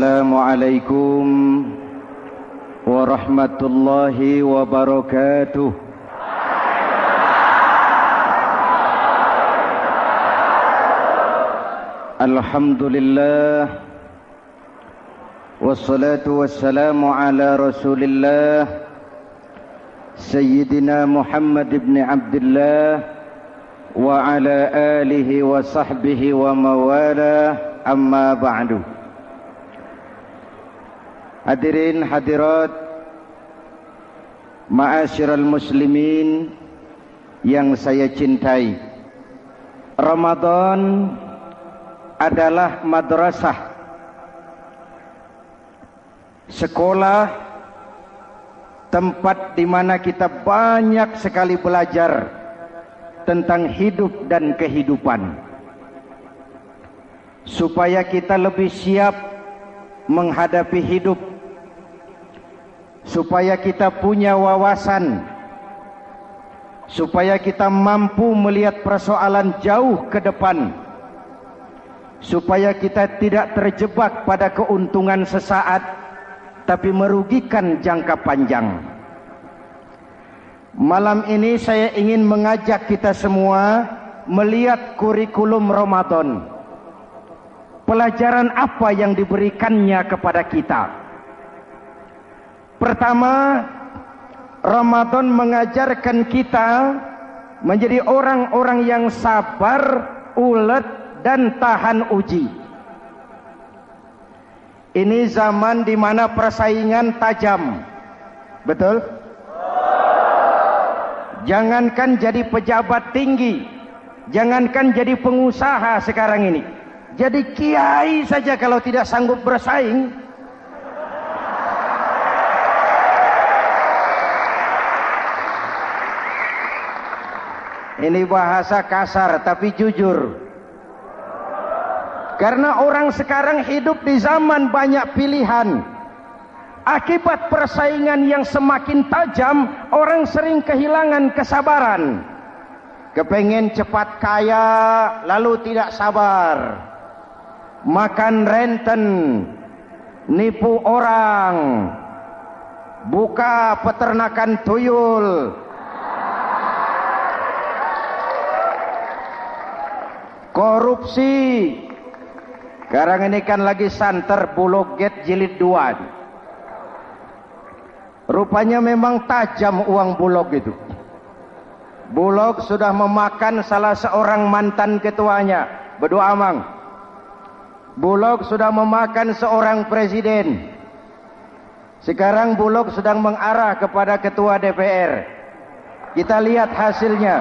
السلام عليكم ورحمة الله وبركاته. الحمد لله والصلاة والسلام على رسول الله سيدنا محمد بن عبد الله وعلى آله وصحبه وموالاه. أما بعد Hadirin hadirat Ma'asyiral muslimin yang saya cintai. Ramadan adalah madrasah. Sekolah Tempat di mana kita banyak sekali belajar Tentang hidup dan kehidupan. Supaya kita lebih siap Menghadapi hidup supaya kita punya wawasan. Supaya kita mampu melihat persoalan jauh ke depan. Supaya kita tidak terjebak pada keuntungan sesaat tapi merugikan jangka panjang. Malam ini saya ingin mengajak kita semua melihat kurikulum Ramadan. Pelajaran apa yang diberikannya kepada kita Pertama, Ramadan mengajarkan kita menjadi orang-orang yang sabar, ulet dan tahan uji. Ini zaman di mana persaingan tajam. Betul? Jangankan jadi pejabat tinggi, jangankan jadi pengusaha sekarang ini. Jadi kiai saja kalau tidak sanggup bersaing, Ini bahasa kasar tapi jujur. Karena orang sekarang hidup di zaman banyak pilihan. Akibat persaingan yang semakin tajam, orang sering kehilangan kesabaran. Kepengen cepat kaya, lalu tidak sabar. Makan renten, nipu orang, buka peternakan tuyul, korupsi. Sekarang ini kan lagi santer bulog get jilid dua. Rupanya memang tajam uang bulog itu. Bulog sudah memakan salah seorang mantan ketuanya berdua amang. Bulog sudah memakan seorang presiden. Sekarang bulog sedang mengarah kepada ketua DPR kita lihat hasilnya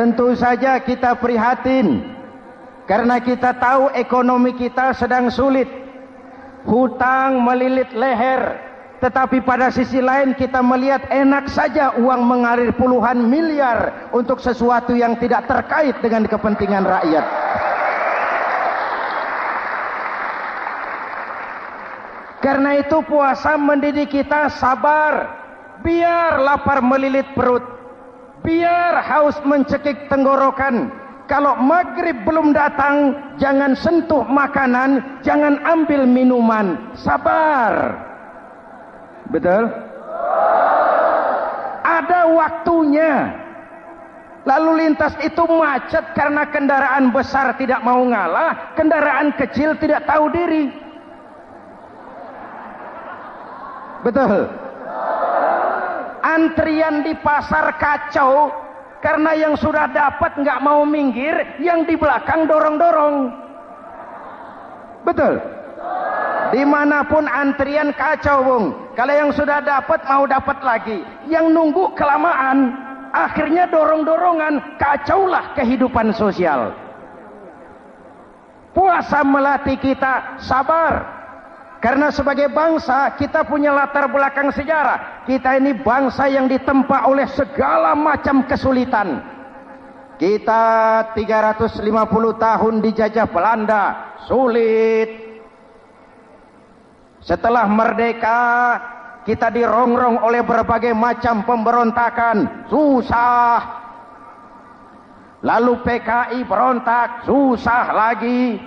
Tentu saja kita prihatin karena kita tahu ekonomi kita sedang sulit. Hutang melilit leher, tetapi pada sisi lain kita melihat enak saja uang mengalir puluhan miliar untuk sesuatu yang tidak terkait dengan kepentingan rakyat. Karena itu puasa mendidik kita sabar, biar lapar melilit perut biar haus mencekik tenggorokan. Kalau maghrib belum datang jangan sentuh makanan jangan ambil minuman. Sabar. Betul? Ada waktunya. Lalu lintas itu macet karena kendaraan besar tidak mau ngalah kendaraan kecil tidak tahu diri. Betul antrian di pasar kacau. Karena yang sudah dapat nggak mau minggir yang di belakang dorong-dorong. Betul? Di mana pun antrian kacau bung. Kalau yang sudah dapat mau dapat lagi. Yang nunggu kelamaan akhirnya dorong-dorongan kacaulah kehidupan sosial. Puasa melatih kita sabar karena sebagai bangsa kita punya latar belakang sejarah. Kita ini bangsa yang ditempa oleh segala macam kesulitan. Kita 350 tahun dijajah Belanda, sulit. Setelah merdeka, kita dirongrong oleh berbagai macam pemberontakan, susah. lalu PKI berontak susah lagi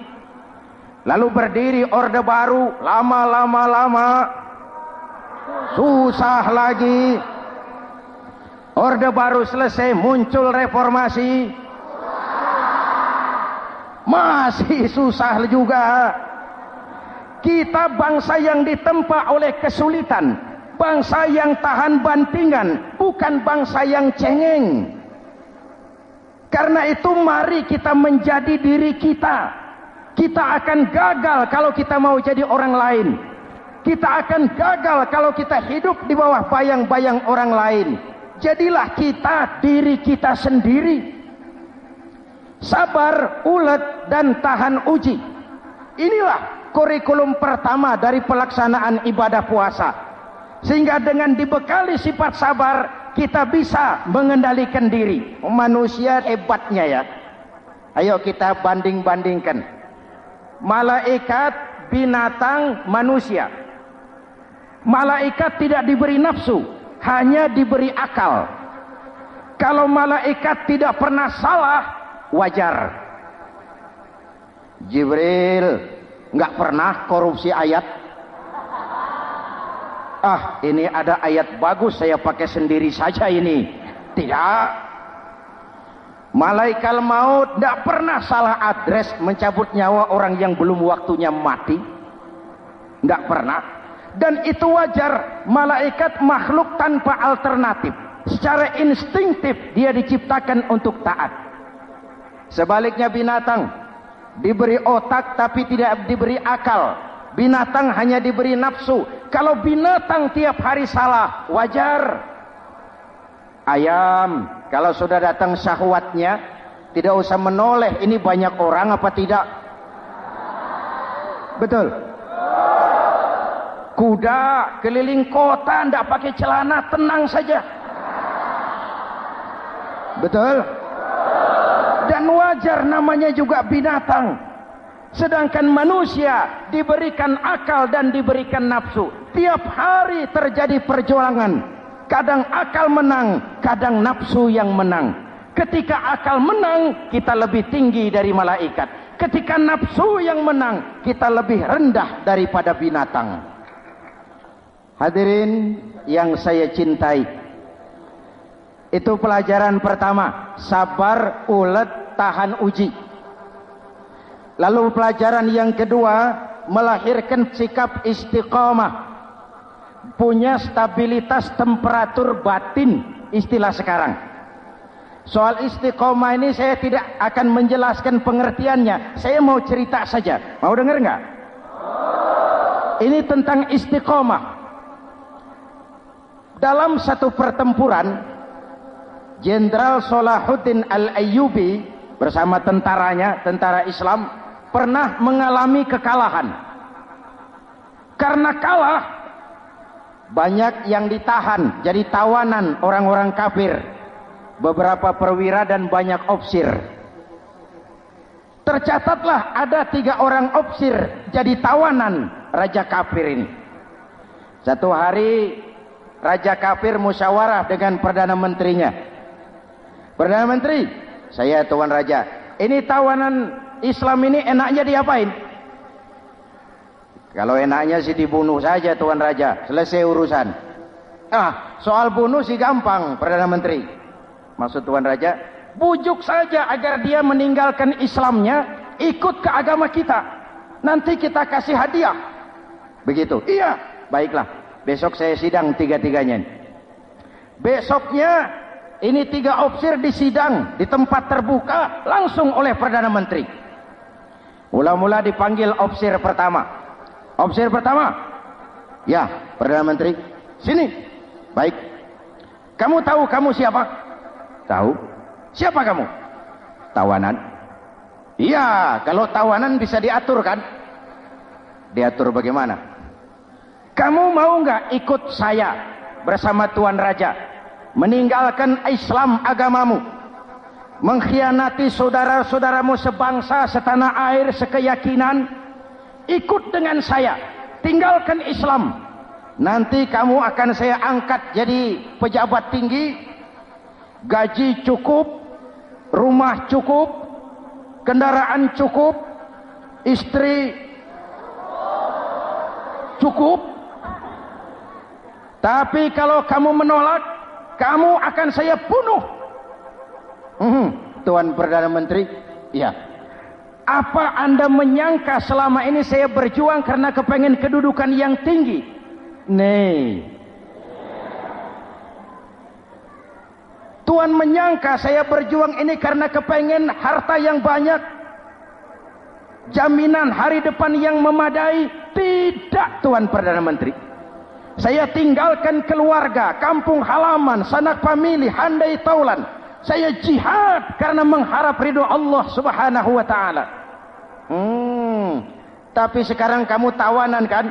lalu berdiri orde baru lama-lama lama. Susah lagi. Orde baru selesai muncul reformasi. Masih susah juga. Kita bangsa yang ditempa oleh kesulitan bangsa yang tahan bantingan bukan bangsa yang cengeng. Karena itu mari kita menjadi diri kita kita akan gagal kalau kita mau jadi orang lain. Kita akan gagal kalau kita hidup di bawah bayang-bayang orang lain. Jadilah kita diri kita sendiri. Sabar ulet dan tahan uji. Inilah kurikulum pertama dari pelaksanaan ibadah puasa. Sehingga dengan dibekali sifat sabar kita bisa mengendalikan diri. Manusia hebatnya ya. Ayo kita banding-bandingkan malaikat binatang manusia. Malaikat tidak diberi nafsu hanya diberi akal. Kalau malaikat tidak pernah salah wajar. Jibril nggak pernah korupsi ayat? Ah ini ada ayat bagus saya pakai sendiri saja ini. Tidak malaikat maut tidak pernah salah adres mencabut nyawa orang yang belum waktunya mati. Tidak pernah. Dan itu wajar malaikat makhluk tanpa alternatif. Secara instinktif dia diciptakan untuk taat. Sebaliknya binatang diberi otak tapi tidak diberi akal. Binatang hanya diberi nafsu. Kalau binatang tiap hari salah wajar ayam. Kalau sudah datang syahwatnya tidak usah menoleh ini banyak orang apa tidak. Betul. Kuda keliling kota tidak pakai celana tenang saja. Betul. Dan wajar namanya juga binatang. Sedangkan manusia diberikan akal dan diberikan nafsu. Tiap hari terjadi perjuangan kadang akal menang kadang nafsu yang menang ketika akal menang kita lebih tinggi dari malaikat ketika nafsu yang menang kita lebih rendah daripada binatang Hadirin yang saya cintai. Itu pelajaran pertama, sabar, ulet, tahan uji. Lalu pelajaran yang kedua, melahirkan sikap istiqamah. Punya stabilitas temperatur batin, istilah sekarang. Soal istiqomah ini saya tidak akan menjelaskan pengertiannya. Saya mau cerita saja. Mau dengar nggak? Ini tentang istiqomah dalam satu pertempuran Jenderal Solahuddin Al-Ayyubi bersama tentaranya, tentara Islam pernah mengalami kekalahan. Karena kalah banyak yang ditahan jadi tawanan orang-orang kafir. Beberapa perwira dan banyak opsir. Tercatatlah ada tiga orang opsir jadi tawanan raja kafir ini. Satu hari Raja kafir musyawarah dengan Perdana Menterinya. Perdana Menteri, saya Tuan Raja, ini tawanan Islam ini enaknya diapain? Kalau enaknya sih dibunuh saja Tuan Raja, selesai urusan. Ah, soal bunuh sih gampang Perdana Menteri. Maksud Tuan Raja, bujuk saja agar dia meninggalkan Islamnya, ikut ke agama kita. Nanti kita kasih hadiah. Begitu. Iya, baiklah. Besok saya sidang tiga-tiganya. Besoknya ini tiga opsir disidang di tempat terbuka langsung oleh Perdana Menteri. Mula-mula dipanggil opsir pertama. Opsir pertama. Ya, Perdana Menteri. Sini. Baik. Kamu tahu kamu siapa? Tahu. Siapa kamu? Tawanan. Iya, kalau tawanan bisa diatur kan? Diatur bagaimana? Kamu mau nggak ikut saya bersama Tuan Raja meninggalkan Islam agamamu, mengkhianati saudara-saudaramu sebangsa, setanah air, sekeyakinan, ikut dengan saya, tinggalkan Islam. Nanti kamu akan saya angkat jadi pejabat tinggi, gaji cukup, rumah cukup, kendaraan cukup, istri cukup. Tapi kalau kamu menolak, kamu akan saya bunuh. Hmm, Tuan Perdana Menteri, ya. Apa anda menyangka selama ini saya berjuang karena kepengen kedudukan yang tinggi? Nih. Tuan menyangka saya berjuang ini karena kepengen harta yang banyak. Jaminan hari depan yang memadai. Tidak Tuan Perdana Menteri. Saya tinggalkan keluarga, kampung halaman, sanak famili, handai taulan. Saya jihad karena mengharap ridho Allah Subhanahu wa taala. Hmm. Tapi sekarang kamu tawanan kan?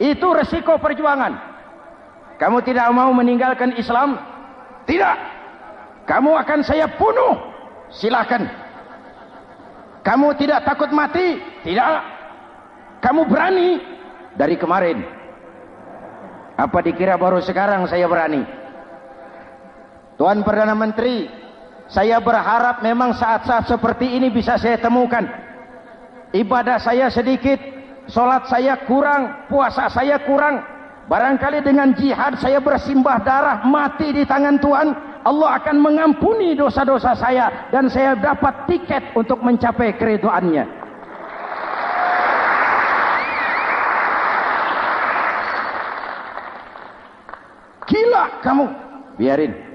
Itu resiko perjuangan. Kamu tidak mau meninggalkan Islam? Tidak. Kamu akan saya bunuh. Silakan. Kamu tidak takut mati? Tidak. Kamu berani dari kemarin. Apa dikira baru sekarang saya berani? Tuan Perdana Menteri, saya berharap memang saat-saat seperti ini bisa saya temukan. Ibadah saya sedikit, solat saya kurang, puasa saya kurang. Barangkali dengan jihad saya bersimbah darah mati di tangan Tuhan, Allah akan mengampuni dosa-dosa saya dan saya dapat tiket untuk mencapai keriduannya. Gila kamu. Biarin.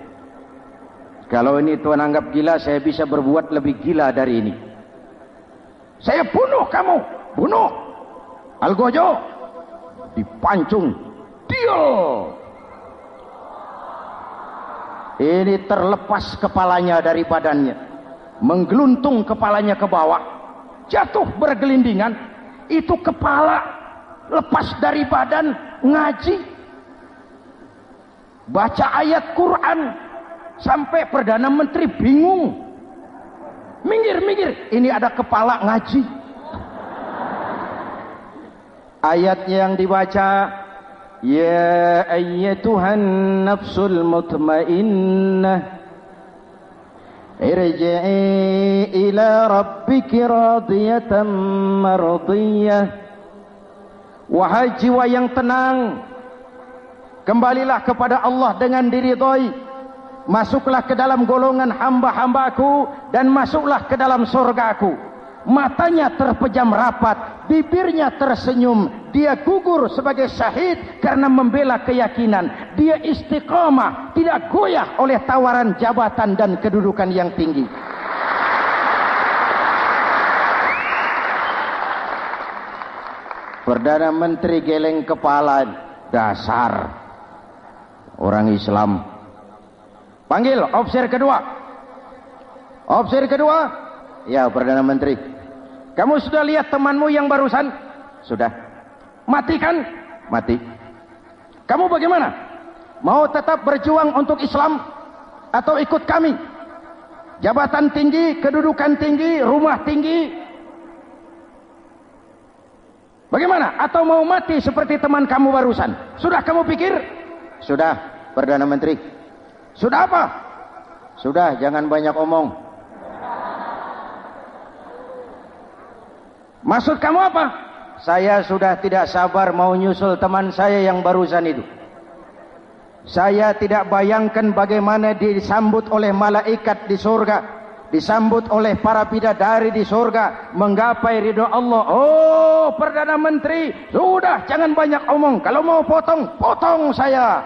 Kalau ini Tuhan anggap gila, saya bisa berbuat lebih gila dari ini. Saya bunuh kamu. Bunuh. Algojo. Dipancung. Deal. Ini terlepas kepalanya dari badannya. Menggeluntung kepalanya ke bawah. Jatuh bergelindingan. Itu kepala lepas dari badan ngaji baca ayat Quran sampai Perdana Menteri bingung. Minggir-minggir ini ada kepala ngaji. Ayatnya yang dibaca Ya ayyatuhan nafsul mutmainnah Irji'i ila rabbiki radiyatan mardiyah. Wahai jiwa yang tenang Kembalilah kepada Allah dengan diridhoi. Masuklah ke dalam golongan hamba-hambaku dan masuklah ke dalam surgaku. Matanya terpejam rapat, bibirnya tersenyum. Dia gugur sebagai syahid karena membela keyakinan. Dia istiqamah, tidak goyah oleh tawaran jabatan dan kedudukan yang tinggi. Perdana Menteri geleng kepala dasar orang Islam. Panggil officer kedua. Officer kedua, ya Perdana Menteri. Kamu sudah lihat temanmu yang barusan? Sudah. Mati kan? Mati. Kamu bagaimana? Mau tetap berjuang untuk Islam atau ikut kami? Jabatan tinggi, kedudukan tinggi, rumah tinggi. Bagaimana? Atau mau mati seperti teman kamu barusan? Sudah kamu pikir? Sudah, Perdana Menteri. Sudah apa? Sudah, jangan banyak omong. Maksud kamu apa? Saya sudah tidak sabar mau nyusul teman saya yang barusan itu. Saya tidak bayangkan bagaimana disambut oleh malaikat di surga. Disambut oleh para bidadari di surga. Menggapai ridho Allah. Oh Perdana Menteri. Sudah jangan banyak omong. Kalau mau potong, potong saya.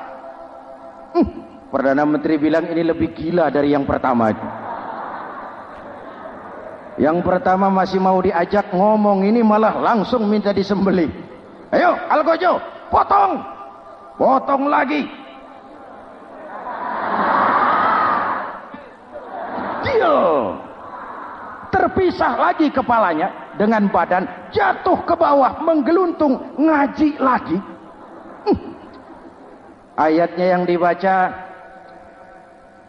Hmm, Perdana Menteri bilang ini lebih gila dari yang pertama. Yang pertama masih mau diajak ngomong ini malah langsung minta disembelih. Ayo Algojo, potong. Potong lagi. Deal. Terpisah lagi kepalanya dengan badan jatuh ke bawah menggeluntung ngaji lagi. Hmm. Ayatnya yang dibaca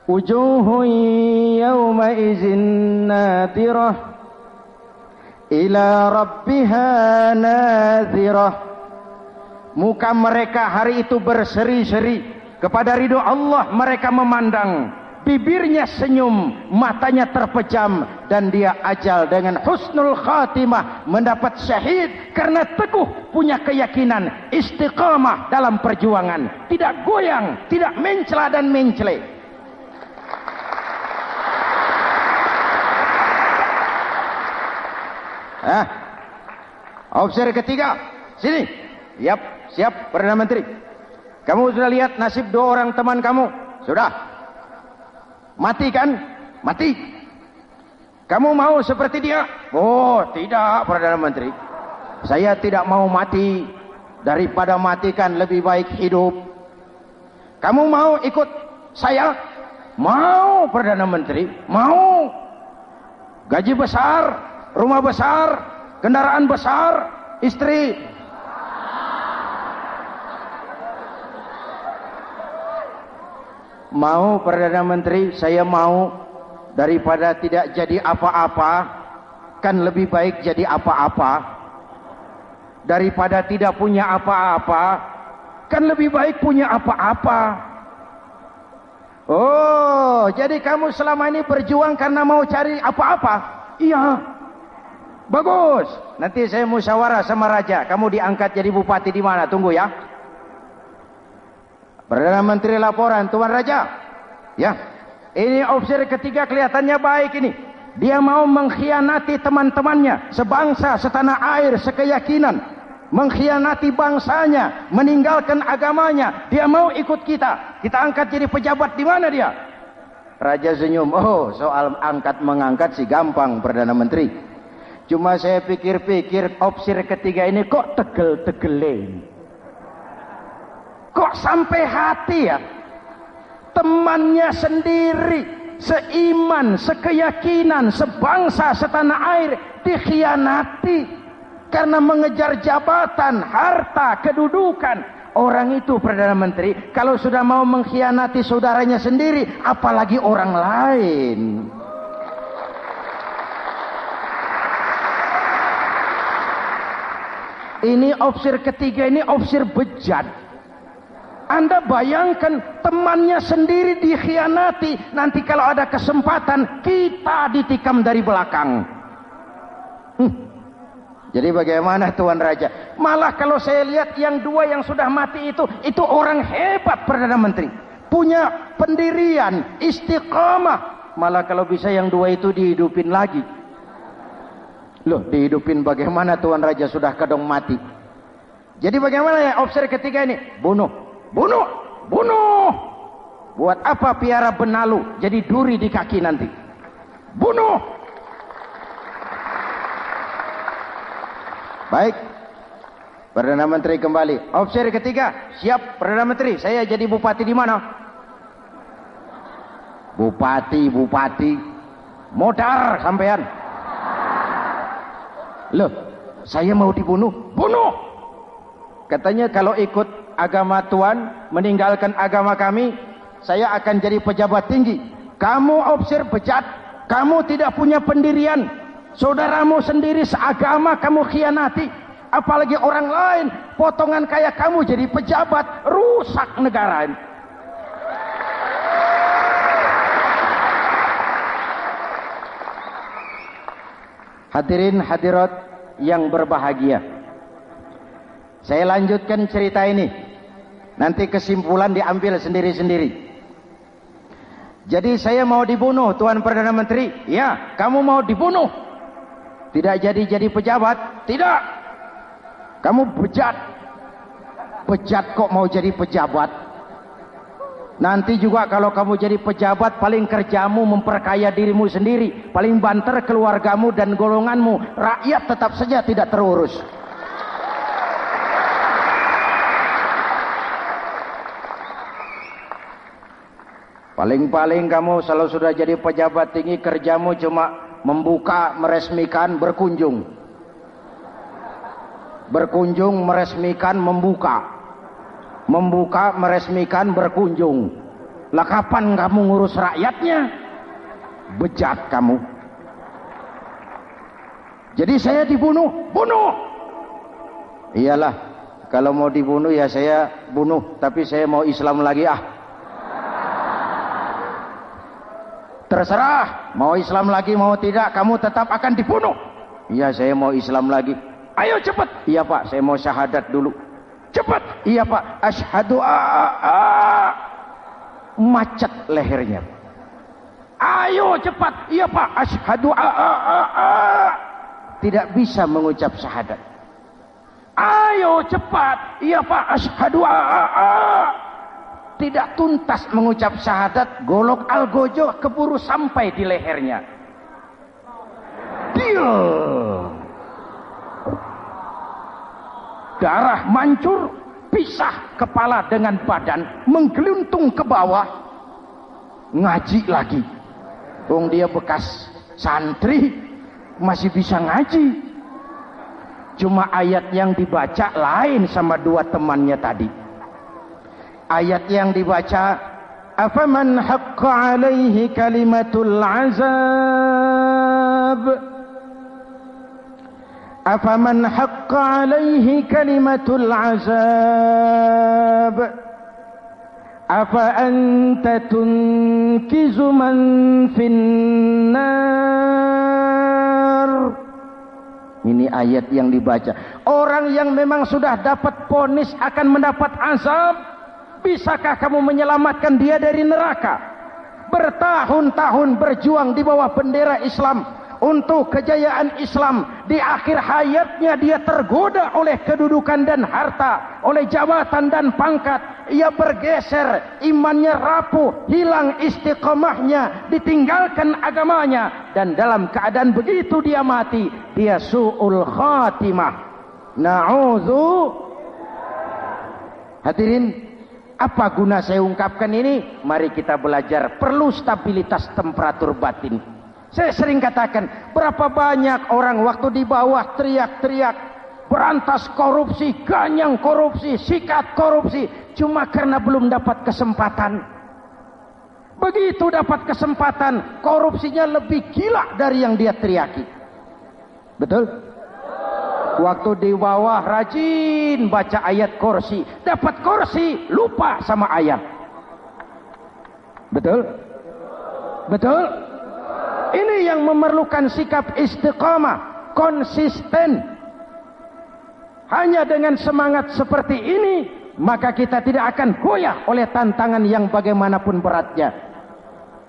Yawma izin nadirah ila rabbiha nadirah Muka mereka hari itu berseri-seri. Kepada ridho Allah mereka memandang. Bibirnya senyum, matanya terpejam dan dia ajal dengan husnul khatimah mendapat syahid karena teguh punya keyakinan istiqamah dalam perjuangan, tidak goyang, tidak mencela dan mencele. Ah. Opsi ketiga, sini. Yap, siap Perdana Menteri. Kamu sudah lihat nasib dua orang teman kamu? Sudah. Mati kan? Mati. Kamu mau seperti dia? Oh, tidak, Perdana Menteri. Saya tidak mau mati. Daripada matikan lebih baik hidup. Kamu mau ikut saya? Mau, Perdana Menteri. Mau. Gaji besar, rumah besar, kendaraan besar, istri Mau Perdana Menteri, saya mau daripada tidak jadi apa-apa, kan lebih baik jadi apa-apa. Daripada tidak punya apa-apa, kan lebih baik punya apa-apa. Oh, jadi kamu selama ini berjuang karena mau cari apa-apa? Iya. Bagus. Nanti saya musyawarah sama raja. Kamu diangkat jadi bupati di mana? Tunggu ya. Perdana Menteri laporan, Tuan Raja. Ya, ini opsi ketiga kelihatannya baik ini. Dia mau mengkhianati teman-temannya, sebangsa, setanah air, sekeyakinan. Mengkhianati bangsanya, meninggalkan agamanya. Dia mau ikut kita. Kita angkat jadi pejabat di mana dia? Raja senyum. Oh, soal angkat mengangkat sih gampang, Perdana Menteri. Cuma saya pikir-pikir opsi ketiga ini kok tegel-tegelin. Kok sampai hati ya? Temannya sendiri, seiman, sekeyakinan, sebangsa, setanah air dikhianati karena mengejar jabatan, harta, kedudukan. Orang itu Perdana Menteri kalau sudah mau mengkhianati saudaranya sendiri, apalagi orang lain. Ini opsir ketiga ini opsir bejat. Anda bayangkan temannya sendiri dikhianati. Nanti kalau ada kesempatan kita ditikam dari belakang. Hmm. Jadi bagaimana Tuan Raja? Malah kalau saya lihat yang dua yang sudah mati itu, itu orang hebat Perdana Menteri. Punya pendirian, istiqamah. Malah kalau bisa yang dua itu dihidupin lagi. Loh, dihidupin bagaimana Tuan Raja sudah kedong mati? Jadi bagaimana ya opsi ketiga ini? Bunuh. Bunuh, bunuh. Buat apa piara benalu jadi duri di kaki nanti? Bunuh. Baik. Perdana Menteri kembali. Opsi ketiga, siap Perdana Menteri. Saya jadi bupati di mana? Bupati, bupati. Modar sampean. Loh, saya mau dibunuh. Bunuh. Katanya kalau ikut agama Tuhan, meninggalkan agama kami, saya akan jadi pejabat tinggi. Kamu opsir bejat, kamu tidak punya pendirian. Saudaramu sendiri seagama kamu khianati. Apalagi orang lain, potongan kayak kamu jadi pejabat, rusak negara ini. Hadirin hadirat yang berbahagia. Saya lanjutkan cerita ini. Nanti kesimpulan diambil sendiri-sendiri. Jadi saya mau dibunuh Tuan Perdana Menteri. Ya, kamu mau dibunuh. Tidak jadi-jadi pejabat. Tidak. Kamu bejat. Bejat kok mau jadi pejabat. Nanti juga kalau kamu jadi pejabat paling kerjamu memperkaya dirimu sendiri. Paling banter keluargamu dan golonganmu. Rakyat tetap saja tidak terurus. Paling-paling kamu selalu sudah jadi pejabat tinggi kerjamu cuma membuka, meresmikan, berkunjung. Berkunjung, meresmikan, membuka. Membuka, meresmikan, berkunjung. Lah kapan kamu ngurus rakyatnya? Bejat kamu. Jadi saya dibunuh, bunuh. Iyalah, kalau mau dibunuh ya saya bunuh, tapi saya mau Islam lagi ah. terserah mau Islam lagi mau tidak kamu tetap akan dibunuh iya saya mau Islam lagi ayo cepat iya pak saya mau syahadat dulu cepat. Iya pak. Ashadu macet lehernya. Ayo cepat. Iya pak. Ashadu tidak bisa mengucap syahadat. Ayo cepat. Iya pak. Ashadu tidak tuntas mengucap syahadat. Golok algojo keburu sampai di lehernya. Dia darah mancur, pisah kepala dengan badan, menggeluntung ke bawah, ngaji lagi. Wong dia bekas santri, masih bisa ngaji. Cuma ayat yang dibaca lain sama dua temannya tadi. Ayat yang dibaca, "Afaman haqqa alaihi kalimatul azab." afaman haqqa alaihi kalimatul azab? Afa anta tunkizu man finnar ini ayat yang dibaca. Orang yang memang sudah dapat ponis akan mendapat azab bisakah kamu menyelamatkan dia dari neraka? Bertahun-tahun berjuang di bawah bendera Islam untuk kejayaan Islam. Di akhir hayatnya dia tergoda oleh kedudukan dan harta oleh jabatan dan pangkat. Ia bergeser imannya rapuh hilang istiqamahnya ditinggalkan agamanya. Dan dalam keadaan begitu dia mati dia su'ul khatimah. Na'udzu hadirin apa guna saya ungkapkan ini? Mari kita belajar perlu stabilitas temperatur batin saya sering katakan, berapa banyak orang waktu di bawah teriak-teriak, berantas korupsi, ganyang korupsi, sikat korupsi, cuma karena belum dapat kesempatan. Begitu dapat kesempatan, korupsinya lebih gila dari yang dia teriaki. Betul? Waktu di bawah rajin baca ayat kursi, dapat kursi, lupa sama ayat. Betul? Betul? Ini yang memerlukan sikap istiqamah, konsisten. Hanya dengan semangat seperti ini, maka kita tidak akan goyah oleh tantangan yang bagaimanapun beratnya.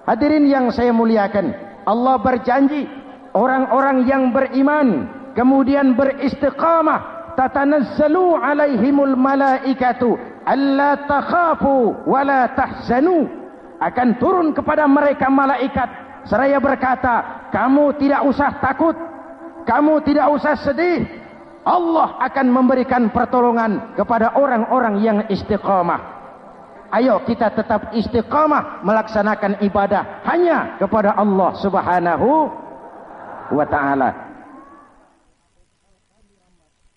Hadirin yang saya muliakan, Allah berjanji orang-orang yang beriman kemudian beristiqamah tatanazzalu alaihimul malaikatu alla takhafu wala tahzanu akan turun kepada mereka malaikat Seraya berkata, kamu tidak usah takut, kamu tidak usah sedih. Allah akan memberikan pertolongan kepada orang-orang yang istiqamah. Ayo kita tetap istiqamah melaksanakan ibadah hanya kepada Allah Subhanahu wa taala.